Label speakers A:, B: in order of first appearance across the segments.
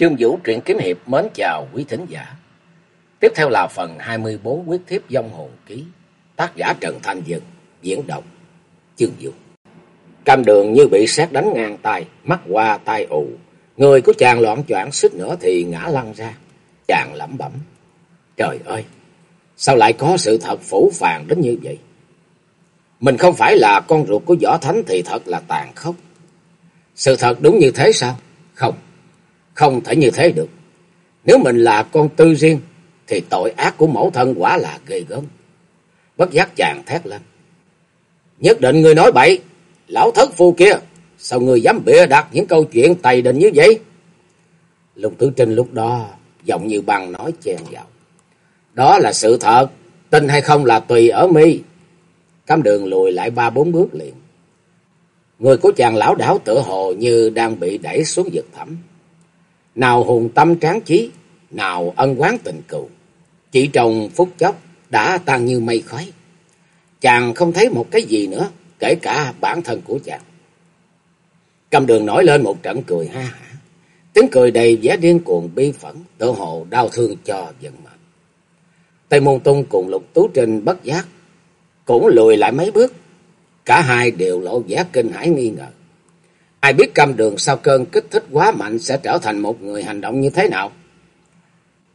A: Chương Vũ truyện kiếm hiệp mến chào quý thính giả. Tiếp theo là phần 24 quyết thiếp dông hồn ký, tác giả Trần Thanh Dân, diễn đọc Chương Vũ. Cam đường như bị sét đánh ngang tay, mắt qua tai ù, người của chàng loạn choạng xích nữa thì ngã lăn ra. Chàng lẩm bẩm: "Trời ơi, sao lại có sự thật phủ phàng đến như vậy?" Mình không phải là con ruột của võ thánh thì thật là tàn khốc. Sự thật đúng như thế sao? Không. Không thể như thế được. Nếu mình là con tư riêng, thì tội ác của mẫu thân quả là ghê gớm. Bất giác chàng thét lên. Nhất định người nói bậy, lão thất phu kia, sao người dám bịa đặt những câu chuyện tày đình như vậy? Lục Tử Trinh lúc đó giọng như bằng nói chen vào. Đó là sự thật, tin hay không là tùy ở mi. Cam đường lùi lại ba bốn bước liền. Người của chàng lão đảo tự hồ như đang bị đẩy xuống vực thẳm. Nào hùng tâm tráng chí, nào ân quán tình cừu. Chỉ trong phút chốc đã tan như mây khói. Chàng không thấy một cái gì nữa, kể cả bản thân của chàng. Cầm đường nổi lên một trận cười ha hả. Tiếng cười đầy vẻ điên cuồng bi phẫn, tự hồ đau thương cho dân mệnh. Tây Môn Tung cùng Lục Tú Trinh bất giác, cũng lùi lại mấy bước. Cả hai đều lộ vẻ kinh hãi nghi ngờ. Ai biết cam đường sau cơn kích thích quá mạnh sẽ trở thành một người hành động như thế nào?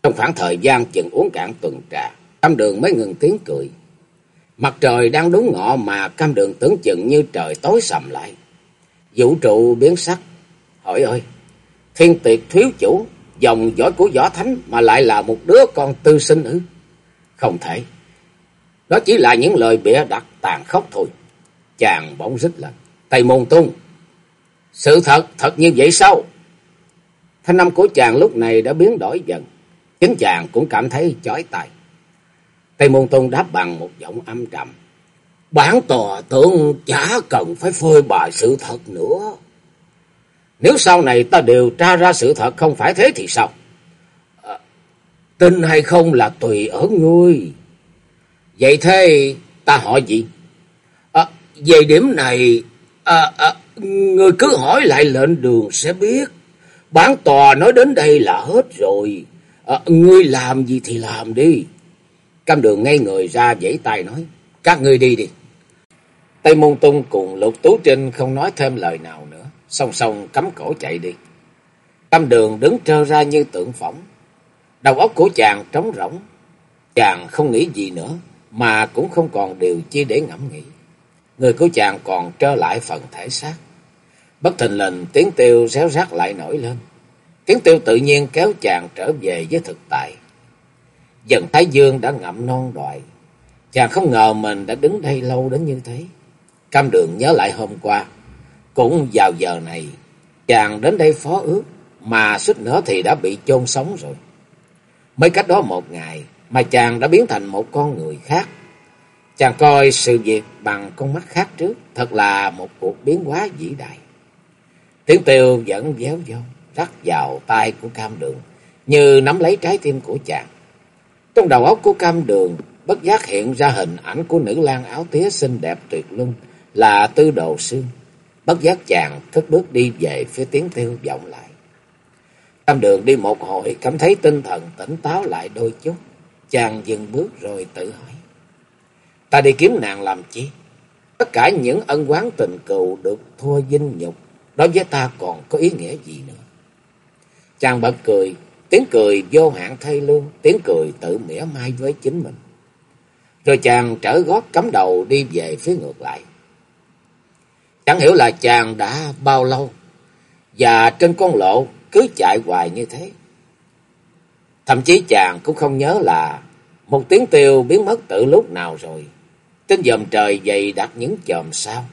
A: Trong khoảng thời gian chừng uống cạn tuần trà, cam đường mới ngừng tiếng cười. Mặt trời đang đúng ngọ mà cam đường tưởng chừng như trời tối sầm lại. Vũ trụ biến sắc. Hỏi ơi, thiên tiệt thiếu chủ, dòng dõi của võ thánh mà lại là một đứa con tư sinh ư? Không thể. Đó chỉ là những lời bịa đặt tàn khốc thôi. Chàng bỗng rít lên. Tây môn tung. Sự thật, thật như vậy sao? Thanh âm của chàng lúc này đã biến đổi dần. Chính chàng cũng cảm thấy chói tai. Tây Môn Tôn đáp bằng một giọng âm trầm. Bản tòa tưởng chả cần phải phơi bày sự thật nữa. Nếu sau này ta điều tra ra sự thật không phải thế thì sao? À, tin hay không là tùy ở ngươi. Vậy thế ta hỏi gì? À, về điểm này, à, à, người cứ hỏi lại lệnh đường sẽ biết. Bản tòa nói đến đây là hết rồi. À, ngươi làm gì thì làm đi. Cam đường ngay người ra dãy tay nói. Các ngươi đi đi. Tây Môn Tung cùng Lục Tú Trinh không nói thêm lời nào nữa. Song song cắm cổ chạy đi. Cam đường đứng trơ ra như tượng phỏng. Đầu óc của chàng trống rỗng. Chàng không nghĩ gì nữa. Mà cũng không còn điều chi để ngẫm nghĩ. Người của chàng còn trơ lại phần thể xác. Bất thình lình tiếng tiêu réo rát lại nổi lên. Tiếng tiêu tự nhiên kéo chàng trở về với thực tại. Dần Thái Dương đã ngậm non đoại. Chàng không ngờ mình đã đứng đây lâu đến như thế. Cam đường nhớ lại hôm qua. Cũng vào giờ này, chàng đến đây phó ước, mà suýt nữa thì đã bị chôn sống rồi. Mới cách đó một ngày, mà chàng đã biến thành một con người khác. Chàng coi sự việc bằng con mắt khác trước, thật là một cuộc biến hóa vĩ đại. Tiếng tiêu vẫn véo vô, rắc vào tay của cam đường, như nắm lấy trái tim của chàng. Trong đầu óc của cam đường, bất giác hiện ra hình ảnh của nữ lang áo tía xinh đẹp tuyệt luân là tư đồ xương. Bất giác chàng thức bước đi về phía tiếng tiêu vọng lại. Cam đường đi một hồi cảm thấy tinh thần tỉnh táo lại đôi chút. Chàng dừng bước rồi tự hỏi. Ta đi kiếm nàng làm chi? Tất cả những ân quán tình cừu được thua dinh nhục đối với ta còn có ý nghĩa gì nữa. Chàng bật cười, tiếng cười vô hạn thay lương, tiếng cười tự mỉa mai với chính mình. Rồi chàng trở gót cắm đầu đi về phía ngược lại. Chẳng hiểu là chàng đã bao lâu, và trên con lộ cứ chạy hoài như thế. Thậm chí chàng cũng không nhớ là một tiếng tiêu biến mất từ lúc nào rồi. Trên dòm trời dày đặt những chòm sao.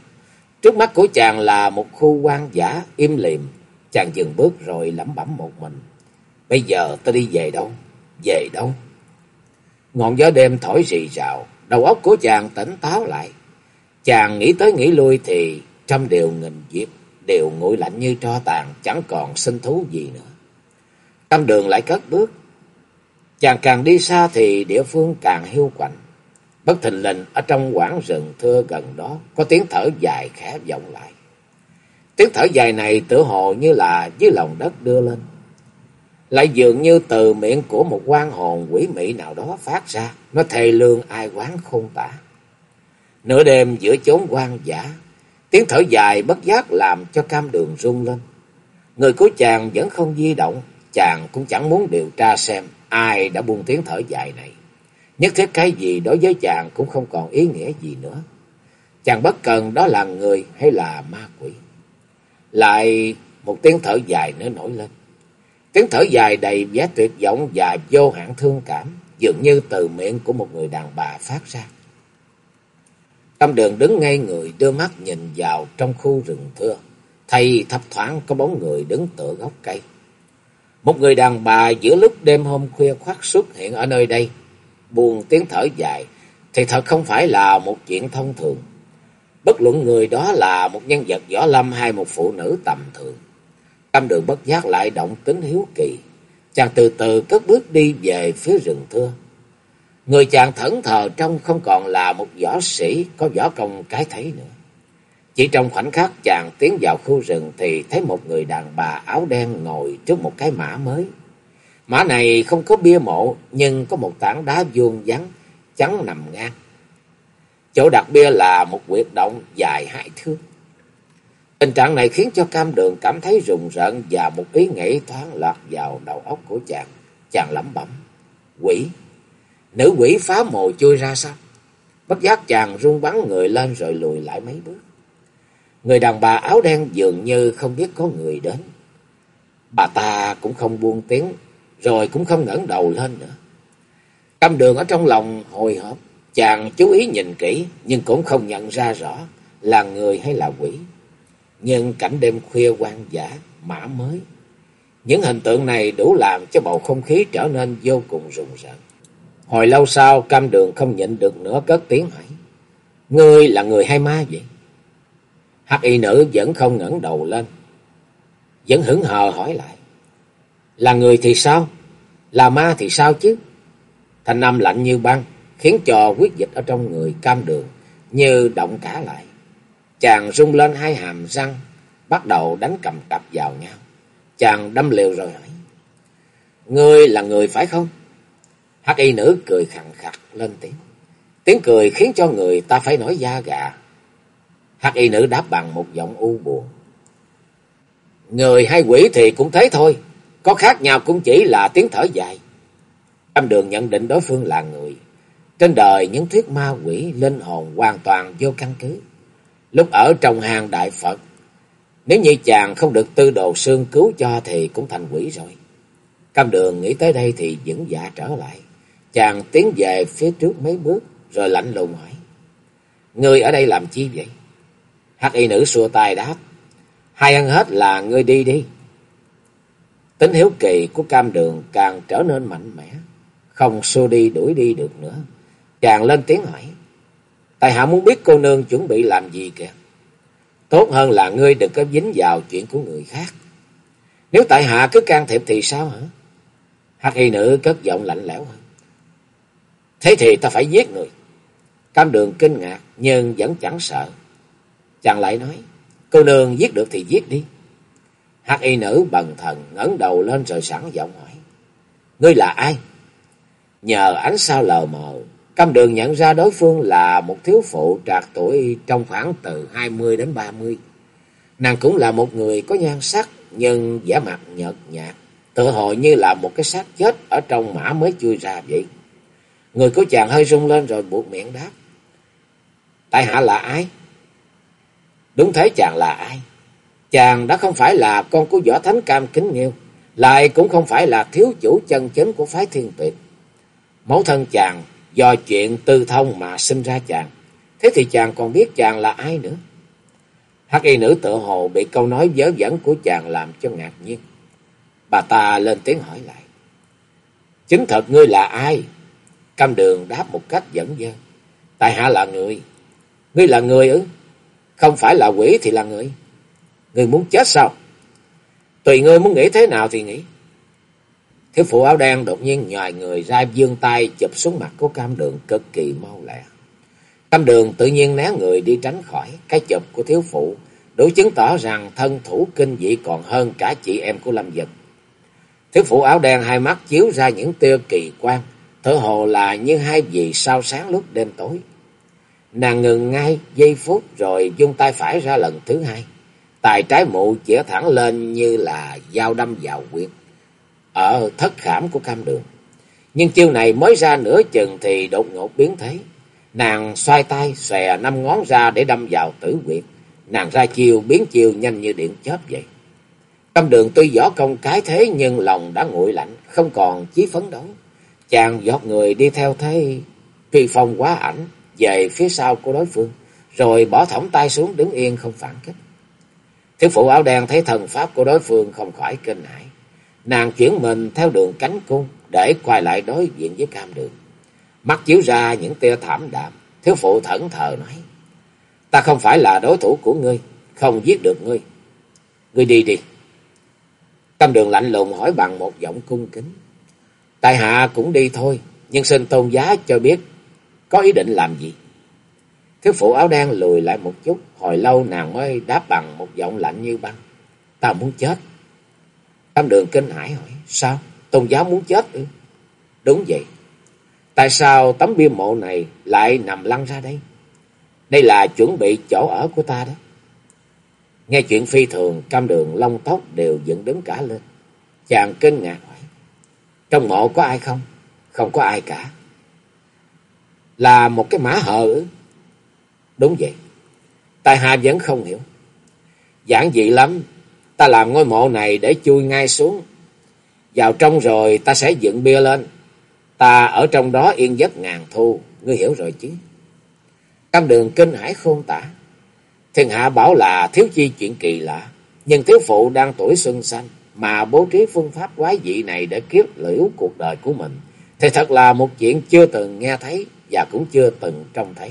A: Trước mắt của chàng là một khu quan giả im lìm. Chàng dừng bước rồi lẩm bẩm một mình. Bây giờ ta đi về đâu? Về đâu? Ngọn gió đêm thổi rì rào. Đầu óc của chàng tỉnh táo lại. Chàng nghĩ tới nghĩ lui thì trăm điều nghìn diệp đều nguội lạnh như tro tàn, chẳng còn sinh thú gì nữa. Tâm đường lại cất bước. Chàng càng đi xa thì địa phương càng hiu quạnh. Bất thình lình ở trong quảng rừng thưa gần đó có tiếng thở dài khẽ vọng lại. Tiếng thở dài này tự hồ như là dưới lòng đất đưa lên. lại dường như từ miệng của một quan hồn quỷ mị nào đó phát ra, nó thề lương ai quán khôn tả. Nửa đêm giữa chốn quan giả, tiếng thở dài bất giác làm cho cam đường rung lên. Người của chàng vẫn không di động, chàng cũng chẳng muốn điều tra xem ai đã buông tiếng thở dài này. Nhất thiết cái gì đối với chàng cũng không còn ý nghĩa gì nữa. Chàng bất cần đó là người hay là ma quỷ. Lại một tiếng thở dài nữa nổi lên. Tiếng thở dài đầy vẻ tuyệt vọng và vô hạn thương cảm, dường như từ miệng của một người đàn bà phát ra. Tâm đường đứng ngay người, đưa mắt nhìn vào trong khu rừng thưa. thầy thấp thoáng có bóng người đứng tựa gốc cây. Một người đàn bà giữa lúc đêm hôm khuya khoát xuất hiện ở nơi đây, buồn tiếng thở dài, thì thật không phải là một chuyện thông thường. Bất luận người đó là một nhân vật võ lâm hay một phụ nữ tầm thường. Tâm đường bất giác lại động tính hiếu kỳ. Chàng từ từ cất bước đi về phía rừng thưa. Người chàng thẫn thờ trong không còn là một võ sĩ có võ công cái thấy nữa. Chỉ trong khoảnh khắc chàng tiến vào khu rừng thì thấy một người đàn bà áo đen ngồi trước một cái mã mới. Mã này không có bia mộ nhưng có một tảng đá vuông vắn trắng nằm ngang. Chỗ đặt bia là một quyệt động dài hai thước. Tình trạng này khiến cho cam đường cảm thấy rùng rợn và một ý nghĩ thoáng lọt vào đầu óc của chàng. Chàng lẩm bẩm. Quỷ! Nữ quỷ phá mồ chui ra sao? Bất giác chàng run bắn người lên rồi lùi lại mấy bước. Người đàn bà áo đen dường như không biết có người đến. Bà ta cũng không buông tiếng, rồi cũng không ngẩng đầu lên nữa. Cam đường ở trong lòng hồi hộp, chàng chú ý nhìn kỹ nhưng cũng không nhận ra rõ là người hay là quỷ. Nhưng cảnh đêm khuya quan giả, mã mới. Những hình tượng này đủ làm cho bầu không khí trở nên vô cùng rùng rợn. Hồi lâu sau, cam đường không nhịn được nữa cất tiếng hỏi. Ngươi là người hay ma vậy? Hắc y nữ vẫn không ngẩng đầu lên. Vẫn hững hờ hỏi lại. Là người thì sao? Là ma thì sao chứ? Thanh âm lạnh như băng, khiến cho quyết dịch ở trong người cam đường như động cả lại. Chàng rung lên hai hàm răng, bắt đầu đánh cầm cặp vào nhau. Chàng đâm liều rồi hỏi. Ngươi là người phải không? Hắc y nữ cười khẳng khặt lên tiếng. Tiếng cười khiến cho người ta phải nổi da gà. Hắc y nữ đáp bằng một giọng u buồn. Người hay quỷ thì cũng thế thôi. Có khác nhau cũng chỉ là tiếng thở dài. Âm đường nhận định đối phương là người. Trên đời những thuyết ma quỷ linh hồn hoàn toàn vô căn cứ. Lúc ở trong hàng đại Phật, nếu như chàng không được tư đồ xương cứu cho thì cũng thành quỷ rồi. Cam đường nghĩ tới đây thì vững dạ trở lại. Chàng tiến về phía trước mấy bước rồi lạnh lùng hỏi. Ngươi ở đây làm chi vậy? Hắc y nữ xua tay đáp. Hai ăn hết là ngươi đi đi. Tính hiếu kỳ của cam đường càng trở nên mạnh mẽ. Không xua đi đuổi đi được nữa. Chàng lên tiếng hỏi. Tài hạ muốn biết cô nương chuẩn bị làm gì kìa. Tốt hơn là ngươi đừng có dính vào chuyện của người khác. Nếu tại hạ cứ can thiệp thì sao hả? Hắc y nữ cất giọng lạnh lẽo hơn. Thế thì ta phải giết người. Cam đường kinh ngạc nhưng vẫn chẳng sợ. Chàng lại nói. Cô nương giết được thì giết đi. Hắc y nữ bần thần ngẩng đầu lên rồi sẵn giọng hỏi. Ngươi là ai? Nhờ ánh sao lờ mờ, Cam đường nhận ra đối phương là một thiếu phụ trạc tuổi trong khoảng từ hai mươi đến ba mươi. Nàng cũng là một người có nhan sắc nhưng vẻ mặt nhợt nhạt, tựa hồ như là một cái xác chết ở trong mã mới chui ra vậy. Người của chàng hơi rung lên rồi buộc miệng đáp. Tại hạ là ai? Đúng thế chàng là ai? Chàng đã không phải là con của võ thánh cam kính nghiêu, lại cũng không phải là thiếu chủ chân chính của phái thiên tuyệt. Mẫu thân chàng do chuyện tư thông mà sinh ra chàng, thế thì chàng còn biết chàng là ai nữa? Hắc y nữ tự hồ bị câu nói dớ dẫn của chàng làm cho ngạc nhiên. Bà ta lên tiếng hỏi lại. Chính thật ngươi là ai? Cam đường đáp một cách dẫn dơ. Tại hạ là người. Ngươi là người ư? Không phải là quỷ thì là người. Ngươi muốn chết sao? Tùy ngươi muốn nghĩ thế nào thì nghĩ. Thiếu phụ áo đen đột nhiên nhòi người ra dương tay chụp xuống mặt của cam đường cực kỳ mau lẹ. Cam đường tự nhiên né người đi tránh khỏi cái chụp của thiếu phụ, đủ chứng tỏ rằng thân thủ kinh dị còn hơn cả chị em của Lâm Dật. Thiếu phụ áo đen hai mắt chiếu ra những tia kỳ quan, thở hồ là như hai vì sao sáng lúc đêm tối. Nàng ngừng ngay giây phút rồi dung tay phải ra lần thứ hai. Tài trái mụ chĩa thẳng lên như là dao đâm vào quyệt. Ở thất khảm của cam đường. Nhưng chiêu này mới ra nửa chừng thì đột ngột biến thế. Nàng xoay tay xòe năm ngón ra để đâm vào tử quyệt. Nàng ra chiêu biến chiêu nhanh như điện chớp vậy. Cam đường tuy võ công cái thế nhưng lòng đã nguội lạnh, không còn chí phấn đấu. Chàng giọt người đi theo thế truy phong quá ảnh về phía sau của đối phương, rồi bỏ thõng tay xuống đứng yên không phản kích. Thiếu phụ áo đen thấy thần pháp của đối phương không khỏi kinh hãi. Nàng chuyển mình theo đường cánh cung để quay lại đối diện với cam đường. Mắt chiếu ra những tia thảm đạm, thiếu phụ thẫn thờ nói. Ta không phải là đối thủ của ngươi, không giết được ngươi. Ngươi đi đi. Cam đường lạnh lùng hỏi bằng một giọng cung kính. Tại hạ cũng đi thôi, nhưng xin tôn giá cho biết có ý định làm gì. Thiếu phụ áo đen lùi lại một chút, hồi lâu nàng mới đáp bằng một giọng lạnh như băng. Ta muốn chết. Tam đường kinh hãi hỏi, sao? Tôn giáo muốn chết ư? Đúng vậy. Tại sao tấm bia mộ này lại nằm lăn ra đây? Đây là chuẩn bị chỗ ở của ta đó. Nghe chuyện phi thường, cam đường lông tóc đều dựng đứng cả lên. Chàng kinh ngạc hỏi, trong mộ có ai không? Không có ai cả. Là một cái mã hờ ư? Đúng vậy. Tài hạ vẫn không hiểu. Giản dị lắm. Ta làm ngôi mộ này để chui ngay xuống. Vào trong rồi ta sẽ dựng bia lên. Ta ở trong đó yên giấc ngàn thu. Ngươi hiểu rồi chứ. Cam đường kinh hải khôn tả. Thiên hạ bảo là thiếu chi chuyện kỳ lạ. Nhưng thiếu phụ đang tuổi xuân xanh. Mà bố trí phương pháp quái dị này để kiếp liễu cuộc đời của mình. Thì thật là một chuyện chưa từng nghe thấy. Và cũng chưa từng trông thấy.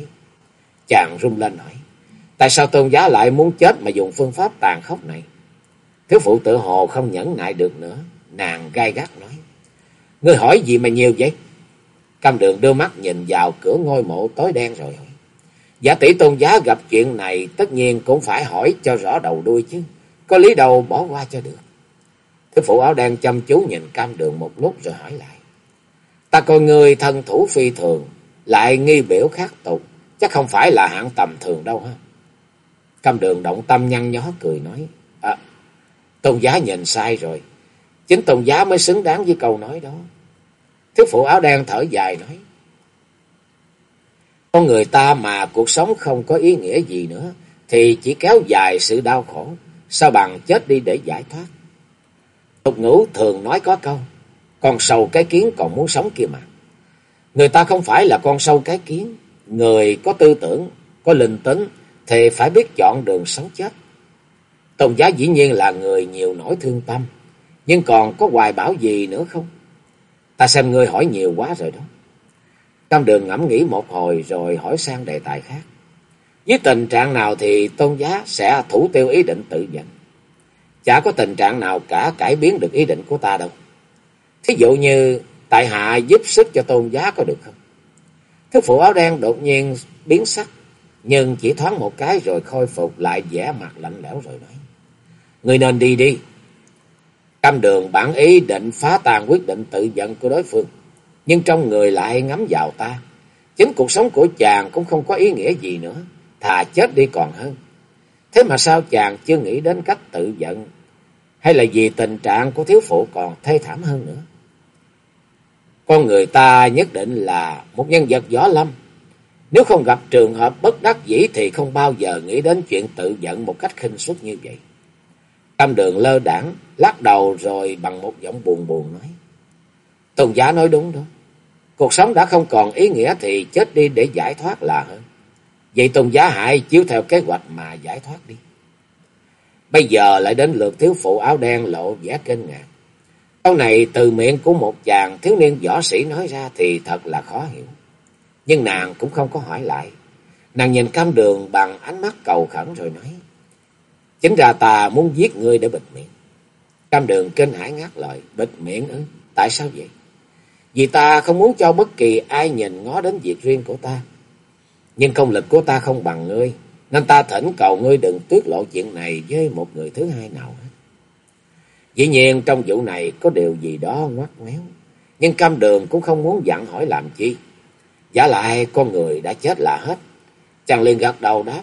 A: Chàng rung lên hỏi. Tại sao tôn giá lại muốn chết mà dùng phương pháp tàn khốc này? Thiếu phụ tự hồ không nhẫn nại được nữa. Nàng gai gắt nói. Ngươi hỏi gì mà nhiều vậy? Cam đường đưa mắt nhìn vào cửa ngôi mộ tối đen rồi hỏi. Giả tỷ tôn giá gặp chuyện này tất nhiên cũng phải hỏi cho rõ đầu đuôi chứ. Có lý đâu bỏ qua cho được. Thiếu phụ áo đen chăm chú nhìn cam đường một lúc rồi hỏi lại. Ta coi người thân thủ phi thường, lại nghi biểu khác tục. Chắc không phải là hạng tầm thường đâu ha. Cam đường động tâm nhăn nhó cười nói. À, tôn giá nhìn sai rồi. Chính tôn giá mới xứng đáng với câu nói đó. Thiếu phụ áo đen thở dài nói. Con người ta mà cuộc sống không có ý nghĩa gì nữa. Thì chỉ kéo dài sự đau khổ. Sao bằng chết đi để giải thoát. Tục ngữ thường nói có câu. Con sâu cái kiến còn muốn sống kia mà. Người ta không phải là con sâu cái kiến. Người có tư tưởng, có linh tính thì phải biết chọn đường sống chết. Tôn giá dĩ nhiên là người nhiều nỗi thương tâm. Nhưng còn có hoài bảo gì nữa không? Ta xem ngươi hỏi nhiều quá rồi đó. Cam đường ngẫm nghĩ một hồi rồi hỏi sang đề tài khác. Với tình trạng nào thì tôn giá sẽ thủ tiêu ý định tự giận. Chả có tình trạng nào cả cải biến được ý định của ta đâu. Thí dụ như tại hạ giúp sức cho tôn giá có được không? Thức phụ áo đen đột nhiên biến sắc, nhưng chỉ thoáng một cái rồi khôi phục lại vẻ mặt lạnh lẽo rồi nói. Người nên đi đi. Cam đường bản ý định phá tan quyết định tự giận của đối phương, nhưng trong người lại ngắm vào ta. Chính cuộc sống của chàng cũng không có ý nghĩa gì nữa, thà chết đi còn hơn. Thế mà sao chàng chưa nghĩ đến cách tự giận, hay là vì tình trạng của thiếu phụ còn thê thảm hơn nữa? Con người ta nhất định là một nhân vật gió lâm. Nếu không gặp trường hợp bất đắc dĩ thì không bao giờ nghĩ đến chuyện tự giận một cách khinh suất như vậy. Tâm đường lơ đảng, lắc đầu rồi bằng một giọng buồn buồn nói. Tôn giá nói đúng đó. Cuộc sống đã không còn ý nghĩa thì chết đi để giải thoát là hơn. Vậy tôn giá hại chiếu theo kế hoạch mà giải thoát đi. Bây giờ lại đến lượt thiếu phụ áo đen lộ vẻ kinh ngạc. Câu này từ miệng của một chàng thiếu niên võ sĩ nói ra thì thật là khó hiểu. Nhưng nàng cũng không có hỏi lại. Nàng nhìn cam đường bằng ánh mắt cầu khẩn rồi nói. Chính ra ta muốn giết ngươi để bịt miệng. Cam đường kinh hãi ngắt lời. Bịt miệng ư? Tại sao vậy? Vì ta không muốn cho bất kỳ ai nhìn ngó đến việc riêng của ta. Nhưng công lực của ta không bằng ngươi. Nên ta thỉnh cầu ngươi đừng tiết lộ chuyện này với một người thứ hai nào. Dĩ nhiên trong vụ này có điều gì đó ngoắt ngoéo. Nhưng cam đường cũng không muốn dặn hỏi làm chi. Giả lại con người đã chết là hết. Chàng liền gật đầu đáp.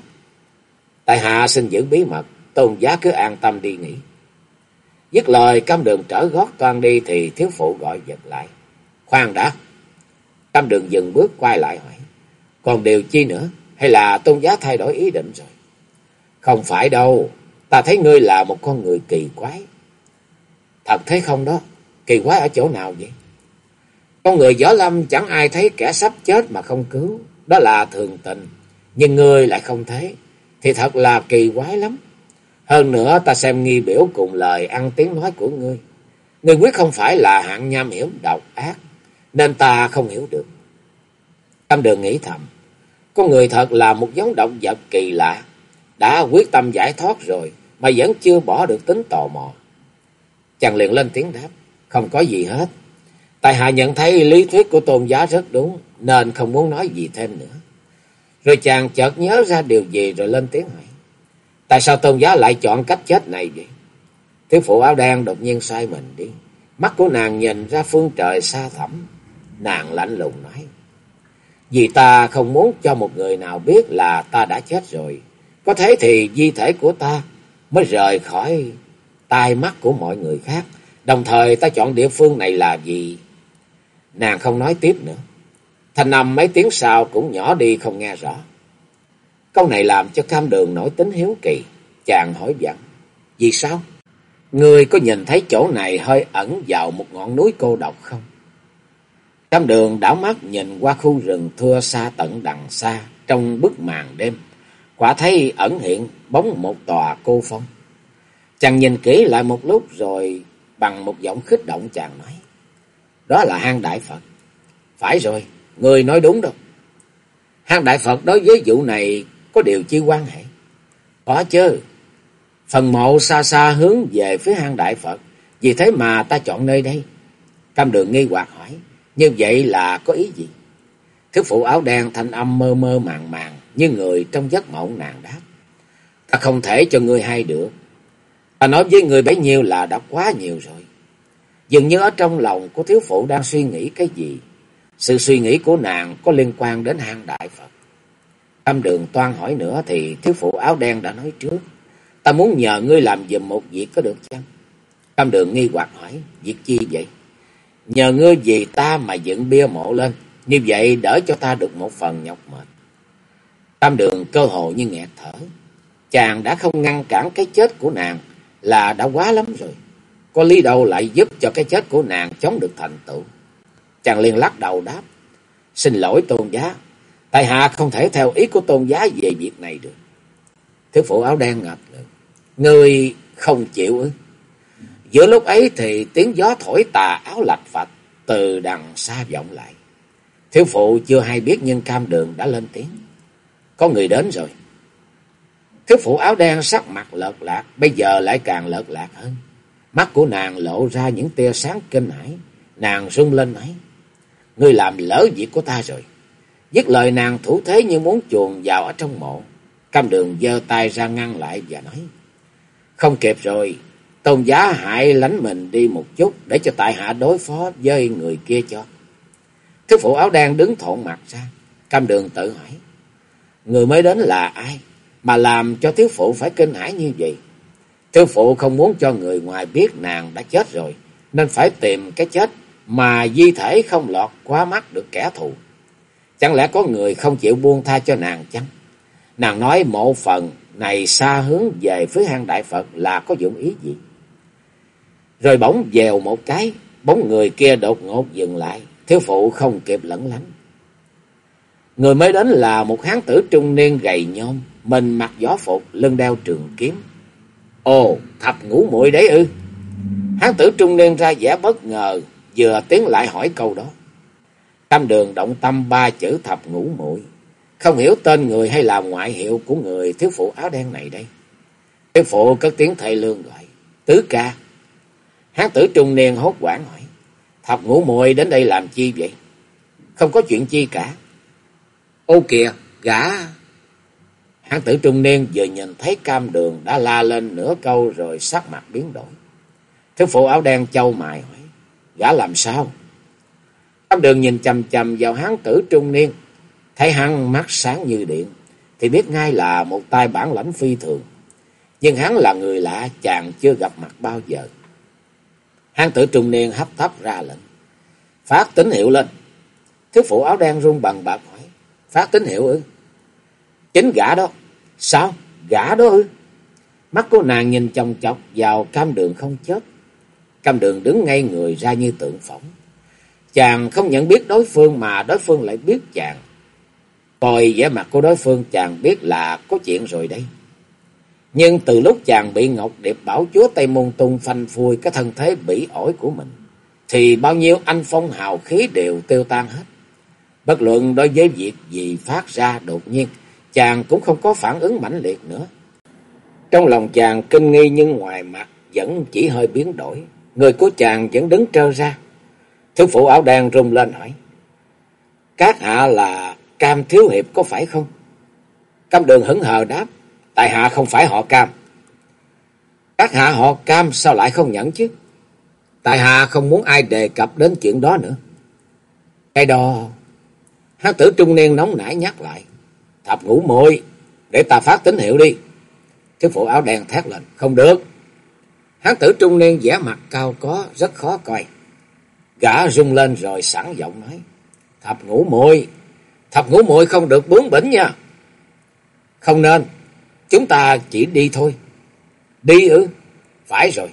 A: Tại hạ xin giữ bí mật. Tôn giá cứ an tâm đi nghỉ. Dứt lời, cam đường trở gót toan đi thì thiếu phụ gọi giật lại. Khoan đã. Cam đường dừng bước quay lại hỏi. Còn điều chi nữa? Hay là tôn giá thay đổi ý định rồi? Không phải đâu. Ta thấy ngươi là một con người kỳ quái. Thật thế không đó? Kỳ quái ở chỗ nào vậy? Con người võ lâm chẳng ai thấy kẻ sắp chết mà không cứu. Đó là thường tình. Nhưng ngươi lại không thế. Thì thật là kỳ quái lắm. Hơn nữa ta xem nghi biểu cùng lời ăn tiếng nói của ngươi. Ngươi quyết không phải là hạng nham hiểm, độc ác. Nên ta không hiểu được. Tâm đường nghĩ thầm. Con người thật là một giống động vật kỳ lạ. Đã quyết tâm giải thoát rồi, mà vẫn chưa bỏ được tính tò mò. Chàng liền lên tiếng đáp. Không có gì hết. Tại hạ nhận thấy lý thuyết của tôn giá rất đúng. Nên không muốn nói gì thêm nữa. Rồi chàng chợt nhớ ra điều gì rồi lên tiếng hỏi. Tại sao tôn giá lại chọn cách chết này vậy? Thiếu phụ áo đen đột nhiên xoay mình đi. Mắt của nàng nhìn ra phương trời xa thẳm. Nàng lạnh lùng nói. Vì ta không muốn cho một người nào biết là ta đã chết rồi. Có thế thì di thể của ta mới rời khỏi tai mắt của mọi người khác. Đồng thời ta chọn địa phương này là gì? Nàng không nói tiếp nữa. Thanh âm mấy tiếng sau cũng nhỏ đi không nghe rõ. Câu này làm cho cam đường nổi tính hiếu kỳ. Chàng hỏi dặn. Vì sao? Người có nhìn thấy chỗ này hơi ẩn vào một ngọn núi cô độc không? Cam đường đảo mắt nhìn qua khu rừng thưa xa tận đằng xa trong bức màn đêm. Quả thấy ẩn hiện bóng một tòa cô phong. Chàng nhìn kỹ lại một lúc rồi bằng một giọng khích động chàng nói. Đó là hang đại Phật. Phải rồi, người nói đúng đâu. Hang đại Phật đối với vụ này có điều chi quan hệ? Có chứ. Phần mộ xa xa hướng về phía hang đại Phật. Vì thế mà ta chọn nơi đây. Cam đường nghi hoặc hỏi. Như vậy là có ý gì? Thiếu phụ áo đen thanh âm mơ mơ màng màng. Như người trong giấc mộng nàng đáp. Ta không thể cho ngươi hay được. Ta nói với người bấy nhiêu là đã quá nhiều rồi. Dường như ở trong lòng của thiếu phụ đang suy nghĩ cái gì. Sự suy nghĩ của nàng có liên quan đến hang đại Phật. Tâm đường toan hỏi nữa thì thiếu phụ áo đen đã nói trước. Ta muốn nhờ ngươi làm giùm một việc có được chăng? Tâm đường nghi hoặc hỏi, việc chi vậy? Nhờ ngươi vì ta mà dựng bia mộ lên, như vậy đỡ cho ta được một phần nhọc mệt. Tam đường cơ hồ như nghẹt thở. Chàng đã không ngăn cản cái chết của nàng là đã quá lắm rồi. Có lý đâu lại giúp cho cái chết của nàng chống được thành tựu. Chàng liền lắc đầu đáp. Xin lỗi tôn giá. Tại hạ không thể theo ý của tôn giá về việc này được. Thiếu phụ áo đen ngập ngừng. Người không chịu ư. Giữa lúc ấy thì tiếng gió thổi tà áo lạch phạch từ đằng xa vọng lại. Thiếu phụ chưa hay biết nhưng cam đường đã lên tiếng. Có người đến rồi. Thiếu phụ áo đen sắc mặt lợt lạc, bây giờ lại càng lợt lạc hơn. Mắt của nàng lộ ra những tia sáng kinh hãi. Nàng rung lên nói. Ngươi làm lỡ việc của ta rồi. Dứt lời nàng thủ thế như muốn chuồn vào ở trong mộ. Cam đường giơ tay ra ngăn lại và nói. Không kịp rồi. Tôn giá hại lánh mình đi một chút để cho tại hạ đối phó với người kia cho. Thiếu phụ áo đen đứng thộn mặt ra. Cam đường tự hỏi. Người mới đến là ai? Mà làm cho thiếu phụ phải kinh hãi như vậy. Thiếu phụ không muốn cho người ngoài biết nàng đã chết rồi. Nên phải tìm cái chết mà di thể không lọt quá mắt được kẻ thù. Chẳng lẽ có người không chịu buông tha cho nàng chăng? Nàng nói mộ phần này xa hướng về phía hang đại Phật là có dụng ý gì? Rồi bỗng dèo một cái, bóng người kia đột ngột dừng lại, thiếu phụ không kịp lẫn lánh. Người mới đến là một hán tử trung niên gầy nhom, mình mặc gió phục, lưng đeo trường kiếm. Ồ, thập ngũ muội đấy ư? Hán tử trung niên ra vẻ bất ngờ, vừa tiến lại hỏi câu đó. Tam đường động tâm ba chữ thập ngũ muội Không hiểu tên người hay là ngoại hiệu của người thiếu phụ áo đen này đây. Thiếu phụ cất tiếng thầy lương gọi. Tứ ca. Hán tử trung niên hốt quảng hỏi. Thập ngũ muội đến đây làm chi vậy? Không có chuyện chi cả. Ô kìa, gã. Hán tử trung niên vừa nhìn thấy cam đường đã la lên nửa câu rồi sắc mặt biến đổi. Thiếu phụ áo đen châu mài hỏi. Gã làm sao? Cam đường nhìn chầm chầm vào hán tử trung niên. Thấy hắn mắt sáng như điện. Thì biết ngay là một tay bản lãnh phi thường. Nhưng hắn là người lạ, chàng chưa gặp mặt bao giờ. Hán tử trung niên hấp tấp ra lệnh. Phát tín hiệu lên. Thiếu phụ áo đen run bằng bạc hỏi. Phát tín hiệu ư? Chính gã đó. Sao? Gã đó ư? Mắt của nàng nhìn chòng chọc vào cam đường không chết. Cam đường đứng ngay người ra như tượng phỏng. Chàng không nhận biết đối phương mà đối phương lại biết chàng. Coi vẻ mặt của đối phương chàng biết là có chuyện rồi đây. Nhưng từ lúc chàng bị Ngọc Điệp bảo chúa Tây Môn Tung phanh phui cái thân thế bỉ ổi của mình, thì bao nhiêu anh phong hào khí đều tiêu tan hết. Bất luận đối với việc gì phát ra đột nhiên, chàng cũng không có phản ứng mãnh liệt nữa. Trong lòng chàng kinh nghi nhưng ngoài mặt vẫn chỉ hơi biến đổi. Người của chàng vẫn đứng trơ ra. Thiếu phụ áo đen rung lên hỏi. Các hạ là Cam Thiếu Hiệp có phải không? Cam đường hững hờ đáp. Tại hạ không phải họ Cam. Các hạ họ Cam sao lại không nhận chứ? Tại hạ không muốn ai đề cập đến chuyện đó nữa. Cái đó... Hán tử trung niên nóng nảy nhắc lại. Thập ngũ môi, để ta phát tín hiệu đi. Thiếu phụ áo đen thét lên. Không được. Hán tử trung niên vẻ mặt cao có, rất khó coi. Gã rung lên rồi sẵn giọng nói. Thập ngũ muội thập ngũ muội không được bướng bỉnh nha. Không nên, chúng ta chỉ đi thôi. Đi ư? Phải rồi.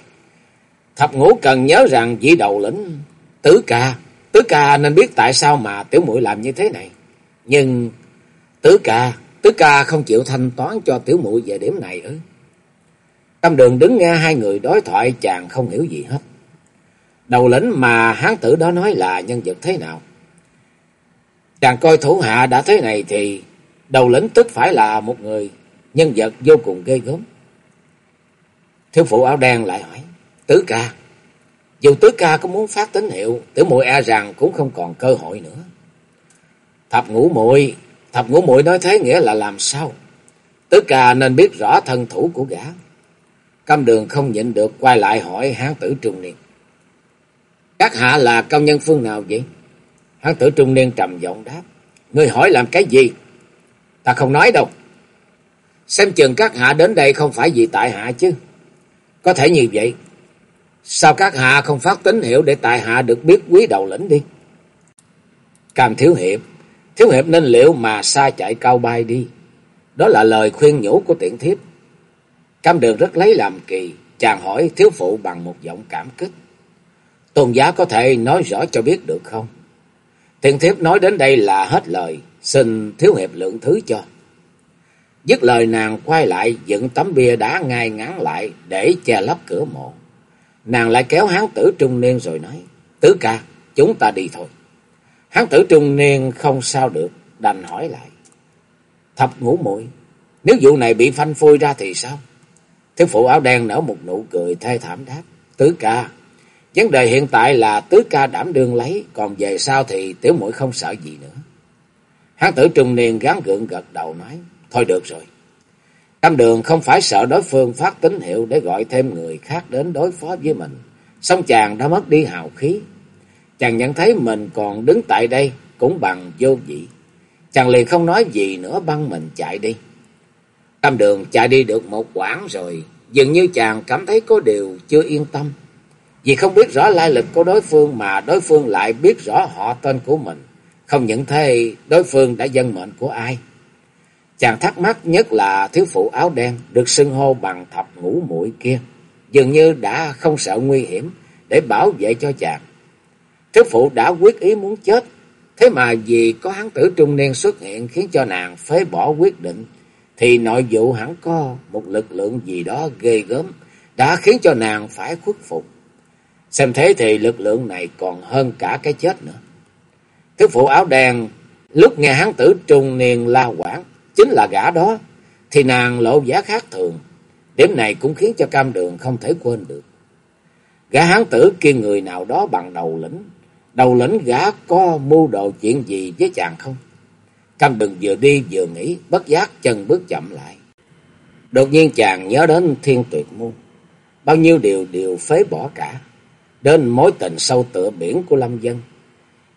A: Thập ngũ cần nhớ rằng vị đầu lĩnh tứ ca, tứ ca nên biết tại sao mà tiểu muội làm như thế này. Nhưng tứ ca, tứ ca không chịu thanh toán cho tiểu muội về điểm này ư? Tâm đường đứng nghe hai người đối thoại chàng không hiểu gì hết. Đầu lĩnh mà hán tử đó nói là nhân vật thế nào? Chàng coi thủ hạ đã thế này thì đầu lĩnh tức phải là một người nhân vật vô cùng ghê gớm. Thiếu phụ áo đen lại hỏi, tứ ca, dù tứ ca có muốn phát tín hiệu, tiểu muội e rằng cũng không còn cơ hội nữa. Thập ngũ muội thập ngũ muội nói thế nghĩa là làm sao? Tứ ca nên biết rõ thân thủ của gã. Cam đường không nhịn được, quay lại hỏi hán tử trung niên. Các hạ là công nhân phương nào vậy? Hán tử trung niên trầm giọng đáp. Ngươi hỏi làm cái gì? Ta không nói đâu. Xem chừng các hạ đến đây không phải vì tại hạ chứ. Có thể như vậy. Sao các hạ không phát tín hiệu để tại hạ được biết quý đầu lĩnh đi? Cam thiếu hiệp. Thiếu hiệp nên liệu mà xa chạy cao bay đi. Đó là lời khuyên nhủ của tiện thiếp. Cam đường rất lấy làm kỳ. Chàng hỏi thiếu phụ bằng một giọng cảm kích. Tôn giá có thể nói rõ cho biết được không? tiện thiếp nói đến đây là hết lời, xin thiếu hiệp lượng thứ cho. Dứt lời nàng quay lại dựng tấm bia đá ngay ngắn lại để che lấp cửa mộ. Nàng lại kéo hán tử trung niên rồi nói, tứ ca, chúng ta đi thôi. Hán tử trung niên không sao được, đành hỏi lại. Thập ngũ muội nếu vụ này bị phanh phui ra thì sao? Thiếu phụ áo đen nở một nụ cười thê thảm đáp, tứ ca, Vấn đề hiện tại là tứ ca đảm đương lấy, còn về sau thì tiểu mũi không sợ gì nữa. Hán tử trung niên gắn gượng gật đầu nói, thôi được rồi. Cam đường không phải sợ đối phương phát tín hiệu để gọi thêm người khác đến đối phó với mình. Xong chàng đã mất đi hào khí. Chàng nhận thấy mình còn đứng tại đây cũng bằng vô vị. Chàng liền không nói gì nữa băng mình chạy đi. tam đường chạy đi được một quãng rồi, dường như chàng cảm thấy có điều chưa yên tâm. Vì không biết rõ lai lịch của đối phương mà đối phương lại biết rõ họ tên của mình. Không những thế đối phương đã dân mệnh của ai. Chàng thắc mắc nhất là thiếu phụ áo đen được xưng hô bằng thập ngũ mũi kia. Dường như đã không sợ nguy hiểm để bảo vệ cho chàng. Thiếu phụ đã quyết ý muốn chết. Thế mà vì có hắn tử trung niên xuất hiện khiến cho nàng phế bỏ quyết định. Thì nội vụ hẳn có một lực lượng gì đó ghê gớm đã khiến cho nàng phải khuất phục. Xem thế thì lực lượng này còn hơn cả cái chết nữa. Thiếu phụ áo đen, lúc nghe hán tử trung niên la quảng, chính là gã đó, thì nàng lộ giá khác thường. Điểm này cũng khiến cho cam đường không thể quên được. Gã hán tử kia người nào đó bằng đầu lĩnh. Đầu lĩnh gã có mưu đồ chuyện gì với chàng không? Cam đừng vừa đi vừa nghĩ bất giác chân bước chậm lại. Đột nhiên chàng nhớ đến thiên tuyệt môn. bao nhiêu điều đều phế bỏ cả, đến mối tình sâu tựa biển của Lâm Dân.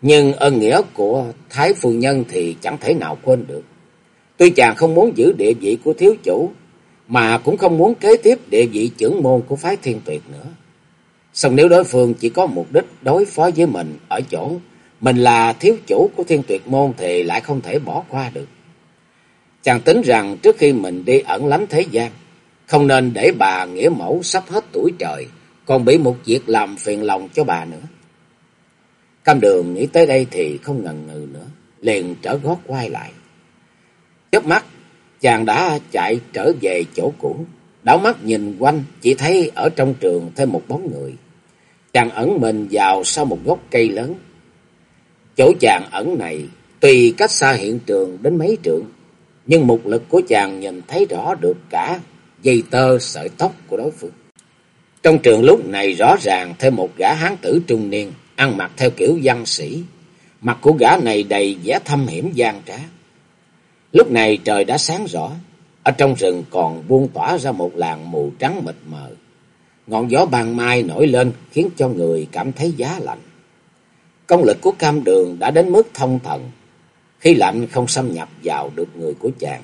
A: Nhưng ơn nghĩa của Thái Phu Nhân thì chẳng thể nào quên được. Tuy chàng không muốn giữ địa vị của thiếu chủ, mà cũng không muốn kế tiếp địa vị trưởng môn của phái thiên tuyệt nữa. Xong nếu đối phương chỉ có mục đích đối phó với mình ở chỗ mình là thiếu chủ của thiên tuyệt môn thì lại không thể bỏ qua được. Chàng tính rằng trước khi mình đi ẩn lắm thế gian, không nên để bà nghĩa mẫu sắp hết tuổi trời, còn bị một việc làm phiền lòng cho bà nữa. Cam đường nghĩ tới đây thì không ngần ngừ nữa, liền trở gót quay lại. Chớp mắt, chàng đã chạy trở về chỗ cũ, đảo mắt nhìn quanh, chỉ thấy ở trong trường thêm một bóng người. Chàng ẩn mình vào sau một gốc cây lớn. Chỗ chàng ẩn này, tùy cách xa hiện trường đến mấy trượng, nhưng một lực của chàng nhìn thấy rõ được cả dây tơ sợi tóc của đối phương. Trong trường lúc này rõ ràng thêm một gã hán tử trung niên, ăn mặc theo kiểu văn sĩ. Mặt của gã này đầy vẻ thâm hiểm gian trá. Lúc này trời đã sáng rõ, ở trong rừng còn buông tỏa ra một làn mù trắng mịt mờ. Ngọn gió ban mai nổi lên khiến cho người cảm thấy giá lạnh. Công lực của cam đường đã đến mức thông thần, khi lạnh không xâm nhập vào được người của chàng.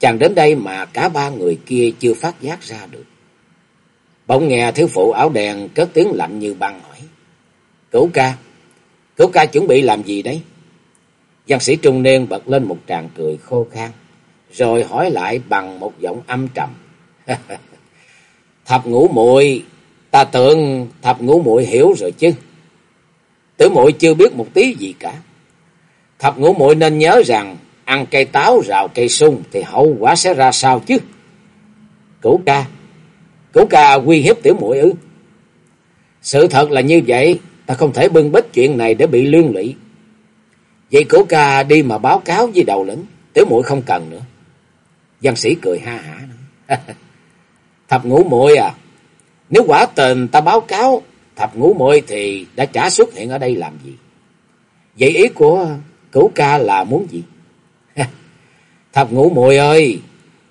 A: Chàng đến đây mà cả ba người kia chưa phát giác ra được. Bỗng nghe thiếu phụ áo đèn cất tiếng lạnh như băng hỏi. Cửu ca, cửu ca chuẩn bị làm gì đấy? Giang sĩ trung niên bật lên một tràng cười khô khan, rồi hỏi lại bằng một giọng âm trầm. thập ngũ muội ta tưởng thập ngũ muội hiểu rồi chứ. Tử muội chưa biết một tí gì cả. Thập ngũ muội nên nhớ rằng ăn cây táo rào cây sung thì hậu quả sẽ ra sao chứ? Cửu ca, cửu ca uy hiếp tiểu muội ư? Sự thật là như vậy, ta không thể bưng bít chuyện này để bị liên lụy. Vậy cửu ca đi mà báo cáo với đầu lĩnh, tiểu muội không cần nữa. Văn sĩ cười ha hả. Thập ngũ muội à, nếu quả tình ta báo cáo thập ngũ muội thì đã chả xuất hiện ở đây làm gì? Vậy ý của cửu ca là muốn gì? thập ngũ muội ơi,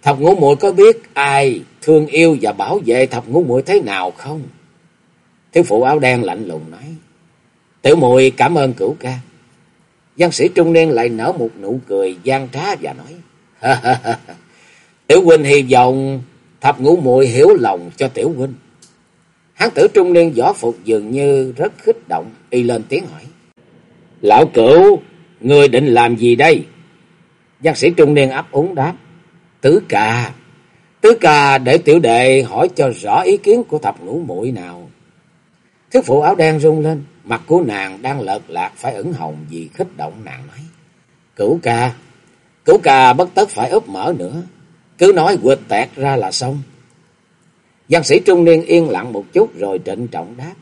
A: thập ngũ muội có biết ai thương yêu và bảo vệ thập ngũ muội thế nào không? Thiếu phụ áo đen lạnh lùng nói. Tiểu muội cảm ơn cửu ca. Văn sĩ trung niên lại nở một nụ cười gian trá và nói. tiểu huynh hy vọng thập ngũ muội hiểu lòng cho tiểu huynh. Hán tử trung niên võ phục dường như rất khích động, y lên tiếng hỏi. Lão cửu, người định làm gì đây? Giác sĩ trung niên ấp úng đáp. Tứ ca, tứ ca để tiểu đệ hỏi cho rõ ý kiến của thập ngũ muội nào. Thiếu phụ áo đen rung lên, mặt của nàng đang lợt lạc phải ửng hồng vì khích động nàng nói. Cửu ca, cửu ca bất tất phải úp mở nữa, cứ nói quệt tẹt ra là xong. Văn sĩ trung niên yên lặng một chút rồi trịnh trọng đáp.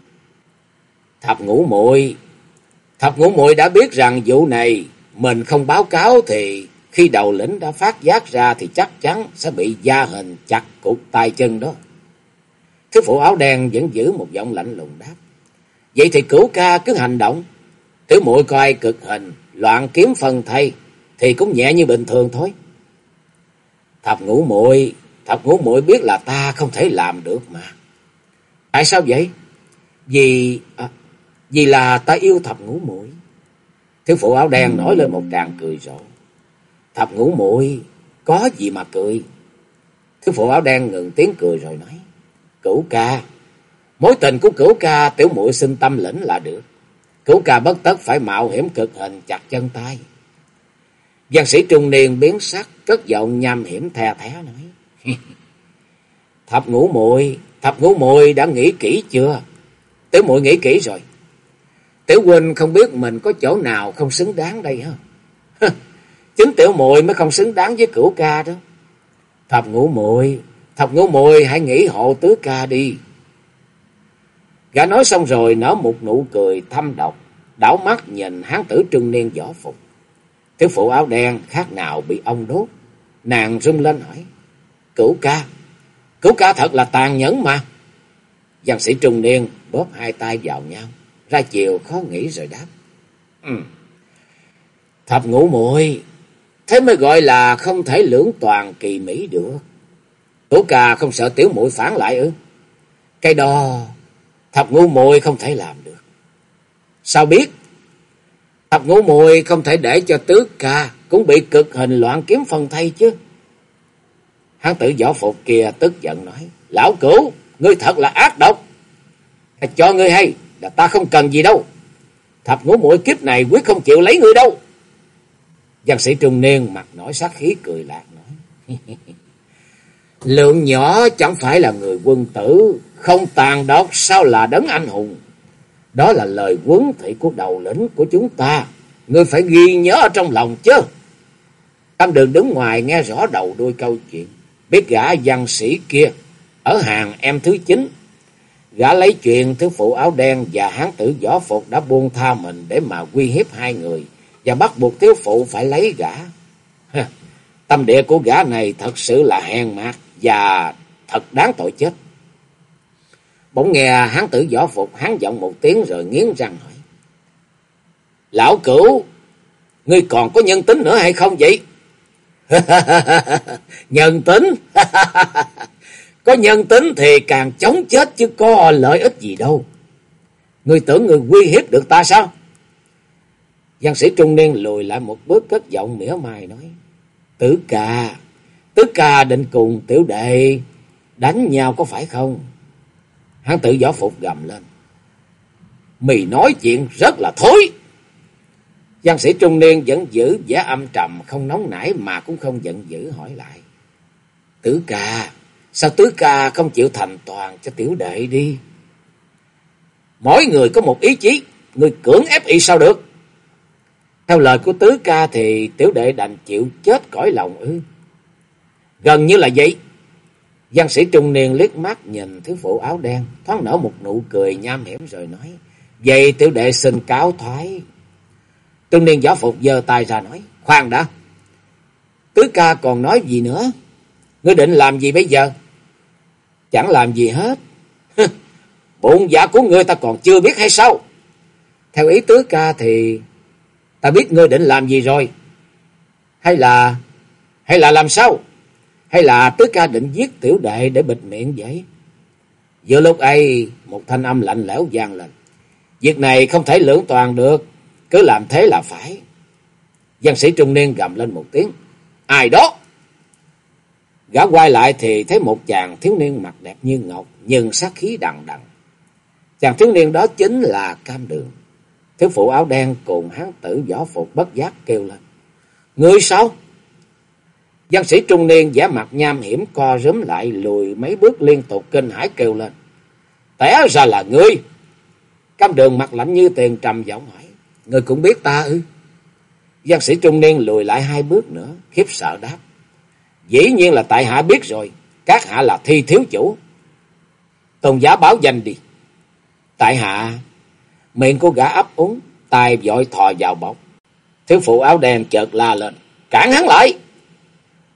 A: Thập ngũ muội thập ngũ muội đã biết rằng vụ này mình không báo cáo thì khi đầu lĩnh đã phát giác ra thì chắc chắn sẽ bị gia hình chặt cụt tay chân đó. thứ phụ áo đen vẫn giữ một giọng lạnh lùng đáp. Vậy thì cửu ca cứ hành động. Tiểu muội coi cực hình, loạn kiếm phần thay thì cũng nhẹ như bình thường thôi. Thập ngũ muội thập ngũ muội biết là ta không thể làm được mà. Tại sao vậy? Vì à, vì là ta yêu thập ngũ muội. Thiếu phụ áo đen nổi lên một tràng cười rộ. Thập ngũ muội có gì mà cười? Thiếu phụ áo đen ngừng tiếng cười rồi nói. Cửu ca, mối tình của cửu ca tiểu muội xin tâm lĩnh là được. Cửu ca bất tất phải mạo hiểm cực hình chặt chân tay giàn sĩ trung niên biến sắc, cất giọng nham hiểm the thé nói. thập ngũ muội thập ngũ muội đã nghĩ kỹ chưa? Tiểu muội nghĩ kỹ rồi. Tiểu huynh không biết mình có chỗ nào không xứng đáng đây hả? Chính tiểu muội mới không xứng đáng với cửu ca đó. Thập ngũ muội thập ngũ muội hãy nghĩ hộ tứ ca đi. Gã nói xong rồi nở một nụ cười thâm độc, đảo mắt nhìn hán tử trung niên võ phục. Thiếu phụ áo đen khác nào bị ông đốt. Nàng rung lên hỏi. Cửu ca. Cửu ca thật là tàn nhẫn mà. Giang sĩ trung niên bóp hai tay vào nhau. Ra chiều khó nghĩ rồi đáp. Ừ. Thập ngũ muội, Thế mới gọi là không thể lưỡng toàn kỳ mỹ được. Cửu ca không sợ tiểu muội phản lại ư? Cái đó thập ngũ muội không thể làm được. Sao biết? Thập ngũ muội không thể để cho tứ ca cũng bị cực hình loạn kiếm phần thay chứ. Hán tử võ phục kia tức giận nói. Lão cửu, ngươi thật là ác độc. Cho ngươi hay là ta không cần gì đâu. Thập ngũ muội kiếp này quyết không chịu lấy ngươi đâu. Văn sĩ trung niên mặt nổi sát khí cười lạc nói. Lượng nhỏ chẳng phải là người quân tử, không tàn độc sao là đấng anh hùng. Đó là lời quấn thị của đầu lĩnh của chúng ta. Ngươi phải ghi nhớ ở trong lòng chứ. Tam đường đứng ngoài nghe rõ đầu đuôi câu chuyện. Biết gã văn sĩ kia ở hàng em thứ chín. Gã lấy chuyện thứ phụ áo đen và hán tử võ phục đã buông tha mình để mà uy hiếp hai người. Và bắt buộc thiếu phụ phải lấy gã. Tâm địa của gã này thật sự là hèn mạc và thật đáng tội chết. Bỗng nghe hán tử võ phục hắn giọng một tiếng rồi nghiến răng hỏi. Lão cửu, ngươi còn có nhân tính nữa hay không vậy? nhân tính? có nhân tính thì càng chống chết chứ có lợi ích gì đâu. Ngươi tưởng ngươi uy hiếp được ta sao? Giang sĩ trung niên lùi lại một bước cất giọng mỉa mai nói. Tử ca, tử ca định cùng tiểu đệ đánh nhau có phải không? Hắn tự gió phục gầm lên. Mì nói chuyện rất là thối. Giang sĩ trung niên vẫn giữ vẻ âm trầm, không nóng nảy mà cũng không giận dữ hỏi lại. tứ ca, sao tứ ca không chịu thành toàn cho tiểu đệ đi? Mỗi người có một ý chí, người cưỡng ép y sao được? Theo lời của tứ ca thì tiểu đệ đành chịu chết cõi lòng ư. Gần như là vậy. Văn sĩ trung niên liếc mắt nhìn thiếu phụ áo đen, thoáng nở một nụ cười nham hiểm rồi nói. Vậy tiểu đệ xin cáo thoái. Trung niên gió phục giơ tay ra nói. Khoan đã. Tứ ca còn nói gì nữa? Ngươi định làm gì bây giờ? Chẳng làm gì hết. Bụng dạ của ngươi ta còn chưa biết hay sao? Theo ý tứ ca thì ta biết ngươi định làm gì rồi. Hay là... Hay là làm sao? Hay là tứ ca định giết tiểu đệ để bịt miệng vậy? Giữa lúc ấy, một thanh âm lạnh lẽo vang lên. Việc này không thể lưỡng toàn được, cứ làm thế là phải. Giang sĩ trung niên gầm lên một tiếng. Ai đó? Gã quay lại thì thấy một chàng thiếu niên mặt đẹp như ngọc, nhưng sát khí đằng đằng. Chàng thiếu niên đó chính là Cam Đường. Thiếu phụ áo đen cùng hán tử võ phục bất giác kêu lên. Ngươi sao? Văn sĩ trung niên giả mặt nham hiểm co rúm lại lùi mấy bước liên tục kinh hãi kêu lên. Té ra là ngươi. Cam đường mặt lạnh như tiền trầm giọng hỏi. Ngươi cũng biết ta ư? Văn sĩ trung niên lùi lại hai bước nữa, khiếp sợ đáp. Dĩ nhiên là tại hạ biết rồi, các hạ là thi thiếu chủ. Tôn giá báo danh đi. Tại hạ, miệng của gã ấp úng, tay vội thò vào bọc. Thiếu phụ áo đen chợt la lên, cản hắn lại.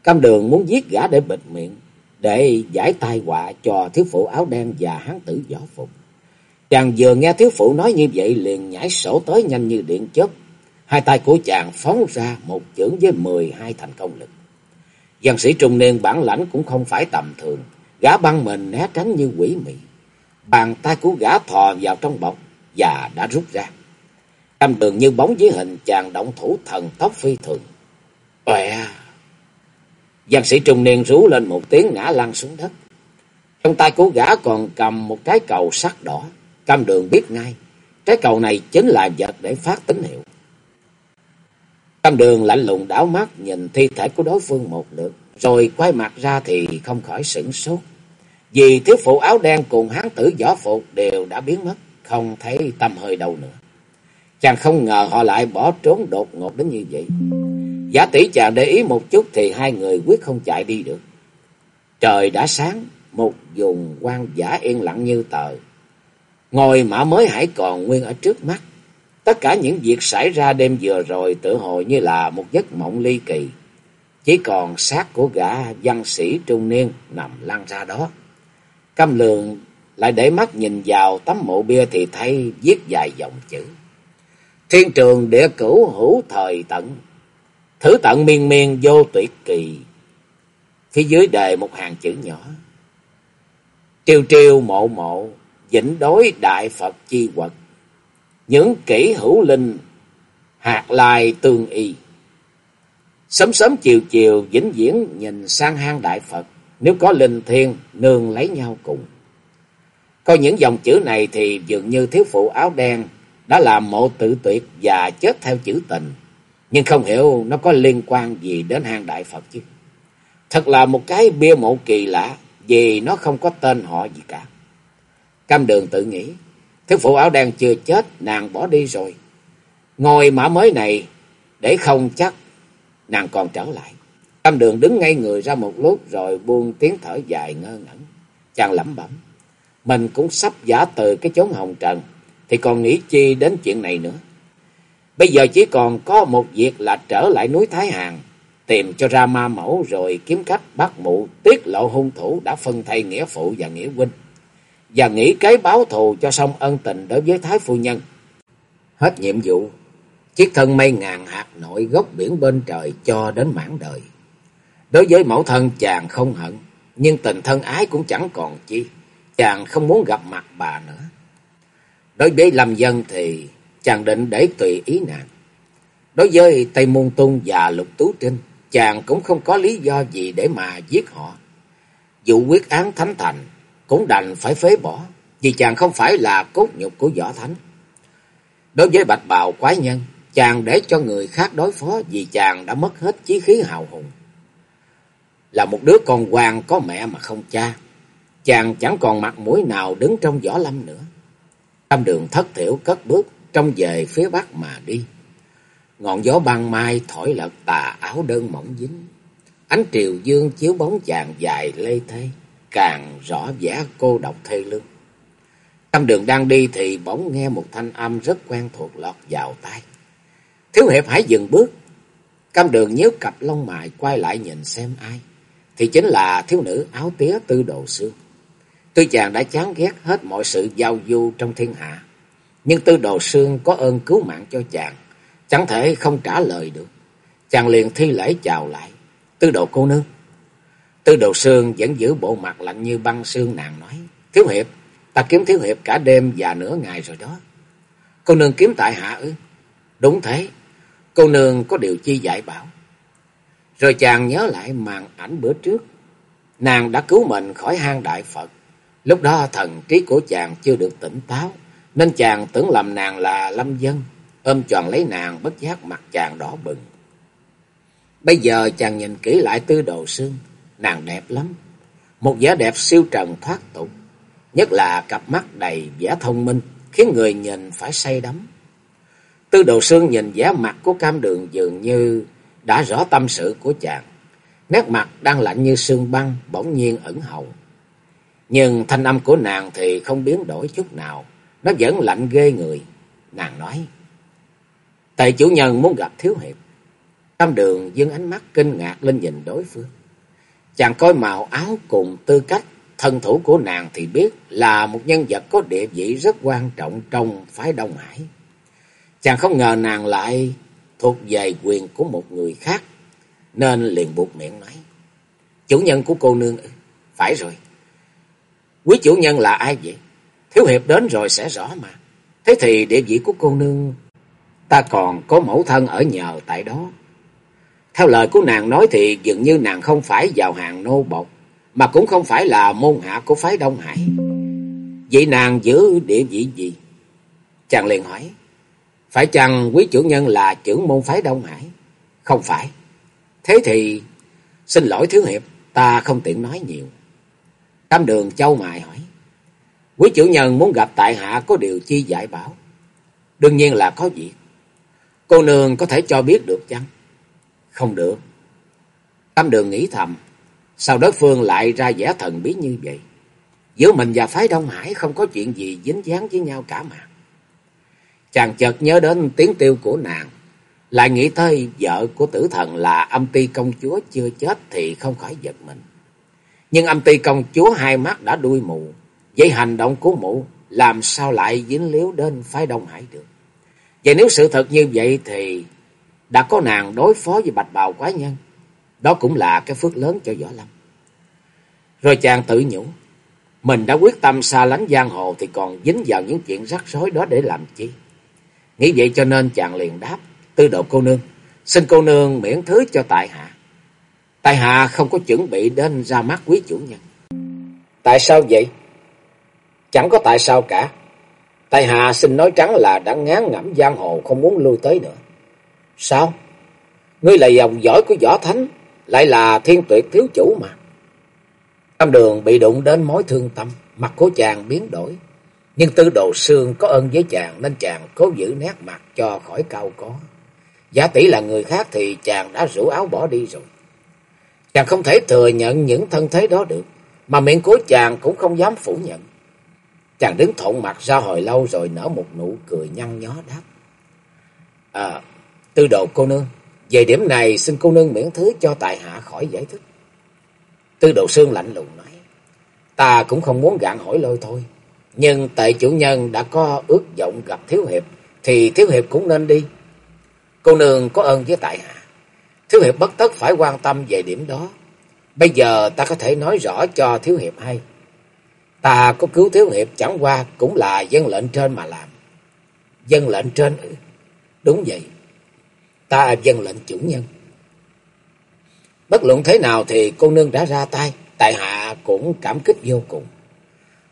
A: Cam đường muốn giết gã để bịt miệng, để giải tai họa cho thiếu phụ áo đen và hán tử võ phục. Chàng vừa nghe thiếu phụ nói như vậy liền nhảy sổ tới nhanh như điện chớp. Hai tay của chàng phóng ra một chưởng với mười hai thành công lực. Dân sĩ trung niên bản lãnh cũng không phải tầm thường. Gã băng mình né tránh như quỷ mị. Bàn tay của gã thò vào trong bọc và đã rút ra. Cam đường như bóng dưới hình chàng động thủ thần tốc phi thường. Òe! Giang sĩ trung niên rú lên một tiếng ngã lăn xuống đất. Trong tay của gã còn cầm một trái cầu sắt đỏ. Cam đường biết ngay, trái cầu này chính là vật để phát tín hiệu. Cam đường lạnh lùng đảo mắt nhìn thi thể của đối phương một lượt, rồi quay mặt ra thì không khỏi sửng sốt. Vì thiếu phụ áo đen cùng hán tử võ phục đều đã biến mất, không thấy tâm hơi đâu nữa. Chàng không ngờ họ lại bỏ trốn đột ngột đến như vậy. Giả tỷ chàng để ý một chút thì hai người quyết không chạy đi được. Trời đã sáng, một vùng quan giả yên lặng như tờ. Ngồi mã mới hãy còn nguyên ở trước mắt. Tất cả những việc xảy ra đêm vừa rồi tự hồ như là một giấc mộng ly kỳ. Chỉ còn xác của gã văn sĩ trung niên nằm lăn ra đó. Cam lường lại để mắt nhìn vào tấm mộ bia thì thấy viết dài dòng chữ. Thiên trường địa cửu hữu thời tận, thử tận miên miên vô tuyệt kỳ. Phía dưới đề một hàng chữ nhỏ. Triều triều mộ mộ, dĩnh đối đại Phật chi quật. Những kỹ hữu linh, hạt lai tương y. Sớm sớm chiều chiều, vĩnh viễn nhìn sang hang đại Phật. Nếu có linh thiên, nương lấy nhau cùng. Coi những dòng chữ này thì dường như thiếu phụ áo đen đã làm mộ tự tuyệt và chết theo chữ tình. Nhưng không hiểu nó có liên quan gì đến hang đại Phật chứ. Thật là một cái bia mộ kỳ lạ vì nó không có tên họ gì cả. Cam đường tự nghĩ, thiếu phụ áo đen chưa chết, nàng bỏ đi rồi. Ngồi mã mới này, để không chắc, nàng còn trở lại. Cam đường đứng ngay người ra một lúc rồi buông tiếng thở dài ngơ ngẩn. Chàng lẩm bẩm, mình cũng sắp giả từ cái chốn hồng trần, thì còn nghĩ chi đến chuyện này nữa. Bây giờ chỉ còn có một việc là trở lại núi Thái Hàn, tìm cho ra ma mẫu rồi kiếm cách bắt mụ tiết lộ hung thủ đã phân thay nghĩa phụ và nghĩa huynh. Và nghĩ kế báo thù cho xong ân tình đối với Thái Phu Nhân. Hết nhiệm vụ, chiếc thân mây ngàn hạt nội gốc biển bên trời cho đến mãn đời. Đối với mẫu thân chàng không hận, nhưng tình thân ái cũng chẳng còn chi. Chàng không muốn gặp mặt bà nữa. Đối với Lâm Dân thì chàng định để tùy ý nàng. Đối với Tây Môn Tung và Lục Tú Trinh, chàng cũng không có lý do gì để mà giết họ. Vụ quyết án thánh thành cũng đành phải phế bỏ, vì chàng không phải là cốt nhục của võ thánh. Đối với bạch bào quái nhân, chàng để cho người khác đối phó vì chàng đã mất hết chí khí hào hùng. Là một đứa con quan có mẹ mà không cha, chàng chẳng còn mặt mũi nào đứng trong võ lâm nữa. Tam đường thất thiểu cất bước trong về phía bắc mà đi. Ngọn gió ban mai thổi lật tà áo đơn mỏng dính. Ánh triều dương chiếu bóng chàng dài lê thê, càng rõ vẻ cô độc thê lương. Trong đường đang đi thì bỗng nghe một thanh âm rất quen thuộc lọt vào tai. Thiếu hiệp hãy dừng bước. Cam đường nhớ cặp lông mày quay lại nhìn xem ai. Thì chính là thiếu nữ áo tía tư đồ xương. Tuy chàng đã chán ghét hết mọi sự giao du trong thiên hạ. Nhưng tư đồ sương có ơn cứu mạng cho chàng. Chẳng thể không trả lời được. Chàng liền thi lễ chào lại. Tư đồ cô nương. Tư đồ sương vẫn giữ bộ mặt lạnh như băng xương nàng nói. Thiếu hiệp, ta kiếm thiếu hiệp cả đêm và nửa ngày rồi đó. Cô nương kiếm tại hạ ư? Đúng thế. Cô nương có điều chi dạy bảo. Rồi chàng nhớ lại màn ảnh bữa trước. Nàng đã cứu mình khỏi hang đại Phật. Lúc đó thần trí của chàng chưa được tỉnh táo. Nên chàng tưởng lầm nàng là lâm dân. Ôm tròn lấy nàng bất giác mặt chàng đỏ bừng. Bây giờ chàng nhìn kỹ lại tư đồ xương. Nàng đẹp lắm. Một vẻ đẹp siêu trần thoát tục. Nhất là cặp mắt đầy vẻ thông minh. Khiến người nhìn phải say đắm. Tư đồ xương nhìn vẻ mặt của cam đường dường như đã rõ tâm sự của chàng. Nét mặt đang lạnh như sương băng, bỗng nhiên ẩn hậu. Nhưng thanh âm của nàng thì không biến đổi chút nào. Nó vẫn lạnh ghê người. Nàng nói. Tề chủ nhân muốn gặp thiếu hiệp. Tam đường dưng ánh mắt kinh ngạc lên nhìn đối phương. Chàng coi màu áo cùng tư cách, thân thủ của nàng thì biết là một nhân vật có địa vị rất quan trọng trong phái Đông Hải. Chàng không ngờ nàng lại thuộc về quyền của một người khác, nên liền buộc miệng nói. Chủ nhân của cô nương, phải rồi. Quý chủ nhân là ai vậy? Thiếu hiệp đến rồi sẽ rõ mà. Thế thì địa vị của cô nương, ta còn có mẫu thân ở nhờ tại đó. Theo lời của nàng nói thì dường như nàng không phải vào hàng nô bộc, mà cũng không phải là môn hạ của phái Đông Hải. Vậy nàng giữ địa vị gì? Chàng liền hỏi. Phải chăng quý chủ nhân là trưởng môn phái Đông Hải? Không phải. Thế thì xin lỗi thiếu hiệp, ta không tiện nói nhiều. Tam đường châu mài hỏi. Quý chủ nhân muốn gặp tại hạ có điều chi giải bảo? Đương nhiên là có việc. Cô nương có thể cho biết được chăng? Không được. Tam đường nghĩ thầm. Sao đối phương lại ra vẻ thần bí như vậy? Giữa mình và phái Đông Hải không có chuyện gì dính dáng với nhau cả mà. Chàng chợt nhớ đến tiếng tiêu của nàng. Lại nghĩ tới vợ của tử thần là âm ti công chúa chưa chết thì không khỏi giật mình. Nhưng âm ti công chúa hai mắt đã đuôi mù. Vậy hành động của mụ làm sao lại dính líu đến phái Đông Hải được. Vậy nếu sự thật như vậy thì đã có nàng đối phó với bạch bào quái nhân. Đó cũng là cái phước lớn cho Võ Lâm. Rồi chàng tự nhủ. Mình đã quyết tâm xa lánh giang hồ thì còn dính vào những chuyện rắc rối đó để làm chi. Nghĩ vậy cho nên chàng liền đáp. Tư độ cô nương, xin cô nương miễn thứ cho tại hạ. Tại hạ không có chuẩn bị đến ra mắt quý chủ nhân. Tại sao vậy? Chẳng có tại sao cả. tài hạ xin nói trắng là đã ngán ngẩm giang hồ không muốn lui tới nữa. Sao? Ngươi là dòng dõi của võ thánh, lại là thiên tuyệt thiếu chủ mà. Tam đường bị đụng đến mối thương tâm, mặt của chàng biến đổi. Nhưng tư đồ xương có ơn với chàng nên chàng cố giữ nét mặt cho khỏi cao có. Giả tỷ là người khác thì chàng đã rủ áo bỏ đi rồi. Chàng không thể thừa nhận những thân thế đó được, mà miệng của chàng cũng không dám phủ nhận. Chàng đứng thộn mặt ra hồi lâu rồi nở một nụ cười nhăn nhó đáp. À, tư đồ cô nương, về điểm này xin cô nương miễn thứ cho tài hạ khỏi giải thích. Tư đồ xương lạnh lùng nói. Ta cũng không muốn gạn hỏi lôi thôi. Nhưng tệ chủ nhân đã có ước vọng gặp Thiếu Hiệp, thì Thiếu Hiệp cũng nên đi. Cô nương có ơn với tại hạ. Thiếu Hiệp bất tất phải quan tâm về điểm đó. Bây giờ ta có thể nói rõ cho Thiếu Hiệp hay. Ta có cứu Thiếu Hiệp chẳng qua cũng là dân lệnh trên mà làm. Dân lệnh trên? Đúng vậy. Ta dân lệnh chủ nhân. Bất luận thế nào thì cô nương đã ra tay. Tại hạ cũng cảm kích vô cùng.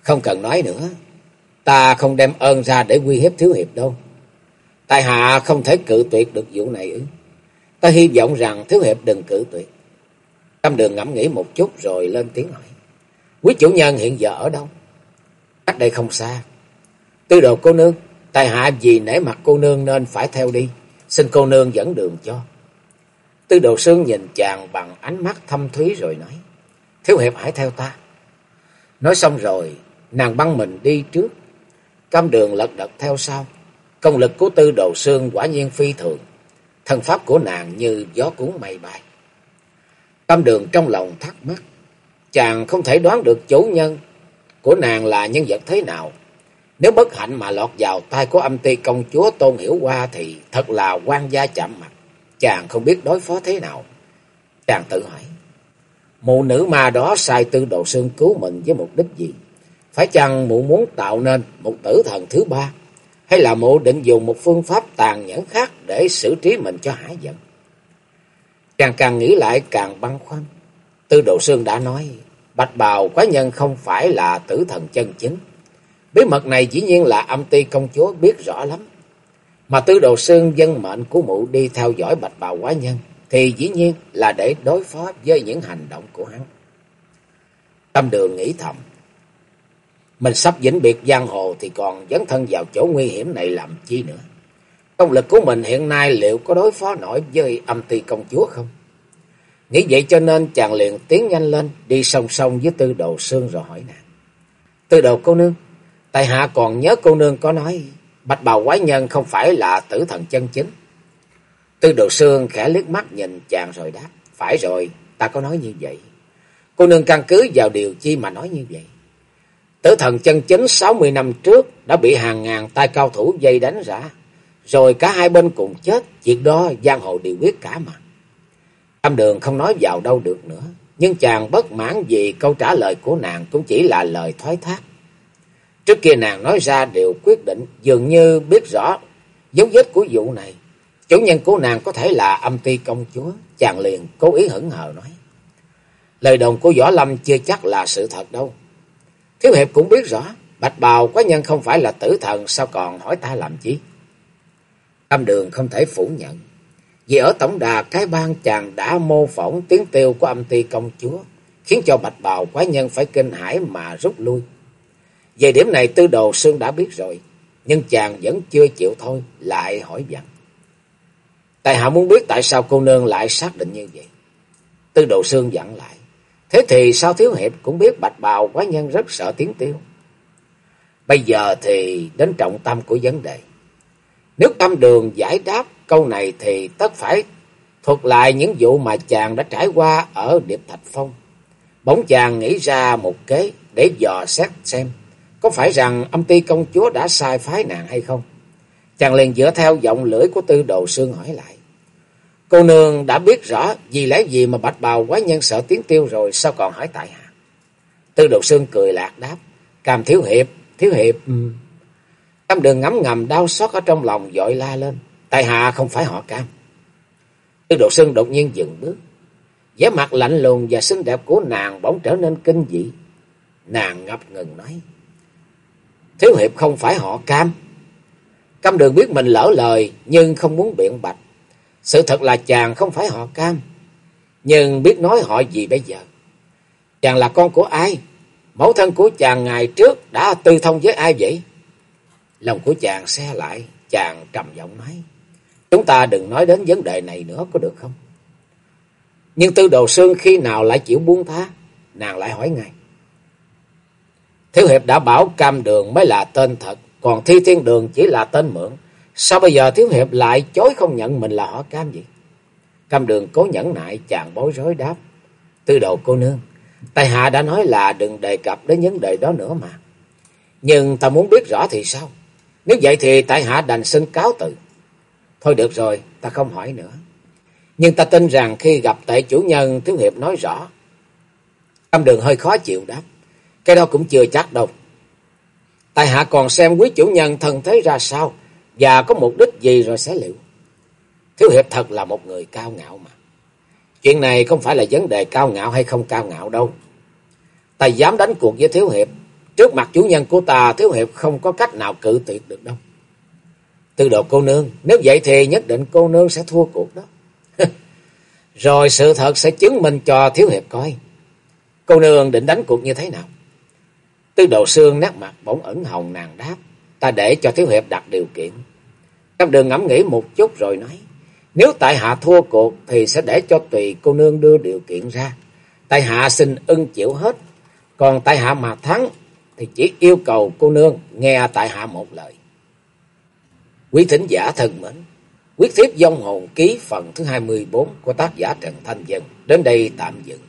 A: Không cần nói nữa. Ta không đem ơn ra để uy hiếp Thiếu Hiệp đâu. Tại hạ không thể cự tuyệt được vụ này ư. Ta hy vọng rằng Thiếu Hiệp đừng cự tuyệt. Tâm đường ngẫm nghĩ một chút rồi lên tiếng hỏi. Quý chủ nhân hiện giờ ở đâu? Cách đây không xa. Tư đồ cô nương, tài hạ vì nể mặt cô nương nên phải theo đi. Xin cô nương dẫn đường cho. Tư đồ sương nhìn chàng bằng ánh mắt thâm thúy rồi nói. Thiếu hiệp hãy theo ta. Nói xong rồi, nàng băng mình đi trước. Cam đường lật đật theo sau. Công lực của tư đồ sương quả nhiên phi thường. Thần pháp của nàng như gió cuốn mây bay. Cam đường trong lòng thắc mắc. Chàng không thể đoán được chủ nhân của nàng là nhân vật thế nào. Nếu bất hạnh mà lọt vào tay của âm ti công chúa Tôn Hiểu Hoa thì thật là quan gia chạm mặt. Chàng không biết đối phó thế nào. Chàng tự hỏi. Mụ nữ ma đó sai tư đồ xương cứu mình với mục đích gì? Phải chăng mụ muốn tạo nên một tử thần thứ ba? Hay là mụ định dùng một phương pháp tàn nhẫn khác để xử trí mình cho hả giận? Chàng càng nghĩ lại càng băn khoăn. Tư đồ sương đã nói, bạch bào quái nhân không phải là tử thần chân chính. Bí mật này dĩ nhiên là âm ti công chúa biết rõ lắm. Mà tư đồ sương dân mệnh của mụ đi theo dõi bạch bào quái nhân thì dĩ nhiên là để đối phó với những hành động của hắn. Tâm đường nghĩ thầm. Mình sắp vĩnh biệt giang hồ thì còn dấn thân vào chỗ nguy hiểm này làm chi nữa. Công lực của mình hiện nay liệu có đối phó nổi với âm ti công chúa không? Nghĩ vậy cho nên chàng liền tiến nhanh lên, đi song song với tư đồ sương rồi hỏi nàng. Tư đồ cô nương, tại hạ còn nhớ cô nương có nói, bạch bào quái nhân không phải là tử thần chân chính. Tư đồ sương khẽ liếc mắt nhìn chàng rồi đáp, phải rồi, ta có nói như vậy. Cô nương căn cứ vào điều chi mà nói như vậy. Tử thần chân chính 60 năm trước đã bị hàng ngàn tay cao thủ dây đánh rã, rồi cả hai bên cùng chết, việc đó giang hồ đều biết cả mà. Tam đường không nói vào đâu được nữa, nhưng chàng bất mãn vì câu trả lời của nàng cũng chỉ là lời thoái thác. Trước kia nàng nói ra điều quyết định, dường như biết rõ dấu vết của vụ này. Chủ nhân của nàng có thể là âm ti công chúa, chàng liền cố ý hững hờ nói. Lời đồng của Võ Lâm chưa chắc là sự thật đâu. Thiếu Hiệp cũng biết rõ, Bạch Bào quá nhân không phải là tử thần, sao còn hỏi ta làm chi? Tam đường không thể phủ nhận. Vì ở tổng đà cái bang chàng đã mô phỏng tiếng tiêu của âm ti công chúa, khiến cho bạch bào quái nhân phải kinh hãi mà rút lui. Về điểm này tư đồ sương đã biết rồi, nhưng chàng vẫn chưa chịu thôi, lại hỏi dặn. tài hạ muốn biết tại sao cô nương lại xác định như vậy. Tư đồ sương dặn lại. Thế thì sao thiếu hiệp cũng biết bạch bào quái nhân rất sợ tiếng tiêu. Bây giờ thì đến trọng tâm của vấn đề. Nếu tâm đường giải đáp câu này thì tất phải thuật lại những vụ mà chàng đã trải qua ở Điệp Thạch Phong. Bỗng chàng nghĩ ra một kế để dò xét xem có phải rằng âm ti công chúa đã sai phái nàng hay không. Chàng liền dựa theo giọng lưỡi của tư đồ sương hỏi lại. Cô nương đã biết rõ vì lẽ gì mà bạch bào quá nhân sợ tiếng tiêu rồi sao còn hỏi tại hạ. Tư Đồ Sương cười lạc đáp. Cam Thiếu Hiệp, Thiếu Hiệp... Tâm đường ngấm ngầm đau xót ở trong lòng dội la lên. Tại hạ không phải họ Cam. Tư Đồ Sương đột nhiên dừng bước. vẻ mặt lạnh lùng và xinh đẹp của nàng bỗng trở nên kinh dị. Nàng ngập ngừng nói. Thiếu Hiệp không phải họ Cam. Cam đường biết mình lỡ lời nhưng không muốn biện bạch. Sự thật là chàng không phải họ Cam. Nhưng biết nói họ gì bây giờ? Chàng là con của ai? Mẫu thân của chàng ngày trước đã tư thông với ai vậy? Lòng của chàng xe lại, chàng trầm giọng nói. Chúng ta đừng nói đến vấn đề này nữa có được không? Nhưng tư đồ sương khi nào lại chịu buông tha? Nàng lại hỏi ngay. Thiếu hiệp đã bảo cam đường mới là tên thật, còn thi thiên đường chỉ là tên mượn. Sao bây giờ thiếu hiệp lại chối không nhận mình là họ cam vậy? Cam đường cố nhẫn nại chàng bối rối đáp. Tư đồ cô nương, Tài hạ đã nói là đừng đề cập đến vấn đề đó nữa mà. Nhưng ta muốn biết rõ thì sao? Nếu vậy thì tại hạ đành xin cáo từ. Thôi được rồi, ta không hỏi nữa. Nhưng ta tin rằng khi gặp tệ chủ nhân thiếu hiệp nói rõ. Tâm đường hơi khó chịu đáp. Cái đó cũng chưa chắc đâu. Tại hạ còn xem quý chủ nhân thân thế ra sao và có mục đích gì rồi sẽ liệu. Thiếu hiệp thật là một người cao ngạo mà. Chuyện này không phải là vấn đề cao ngạo hay không cao ngạo đâu. Ta dám đánh cuộc với Thiếu Hiệp. Trước mặt chủ nhân của ta, Thiếu Hiệp không có cách nào cự tuyệt được đâu. Tư đồ cô nương, nếu vậy thì nhất định cô nương sẽ thua cuộc đó. Rồi sự thật sẽ chứng minh cho Thiếu Hiệp coi. Cô nương định đánh cuộc như thế nào? Tư đồ xương nét mặt bỗng ẩn hồng nàng đáp. Ta để cho Thiếu Hiệp đặt điều kiện. Trong đường ngẫm nghĩ một chút rồi nói. Nếu tại hạ thua cuộc thì sẽ để cho tùy cô nương đưa điều kiện ra. Tại hạ xin ưng chịu hết. Còn tại hạ mà thắng thì chỉ yêu cầu cô nương nghe tại hạ một lời. Quý thính giả thân mến, quyết thiếp dông hồn ký phần thứ 24 của tác giả Trần Thanh Dân đến đây tạm dừng.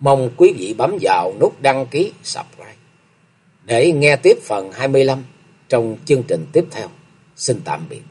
A: Mong quý vị bấm vào nút đăng ký, subscribe để nghe tiếp phần 25 trong chương trình tiếp theo. Xin tạm biệt.